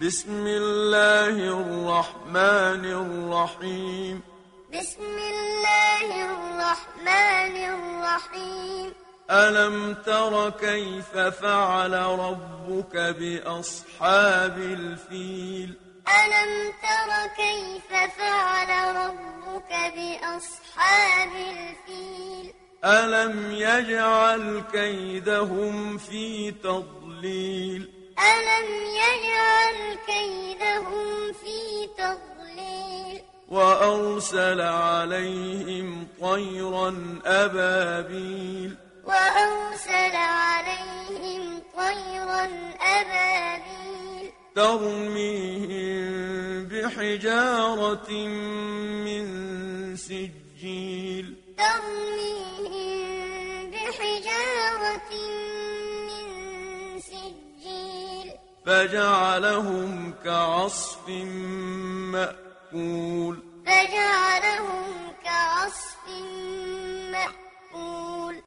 بسم الله الرحمن الرحيم. بسم الله الرحمن الرحيم. ألم تر كيف فعل ربك بأصحاب الفيل؟ ألم تر كيف فعل ربك بأصحاب الفيل؟ ألم يجعل كيدهم في تضليل؟ ألم يجعل كيدهم في تضليل؟ وأرسل عليهم طيرا أبابيل. وأرسل عليهم طيرا أبابيل. ترميهم بحجارة من سجيل. ترميهم بحجارة من فجعلهم كعصف مأكول. فجعلهم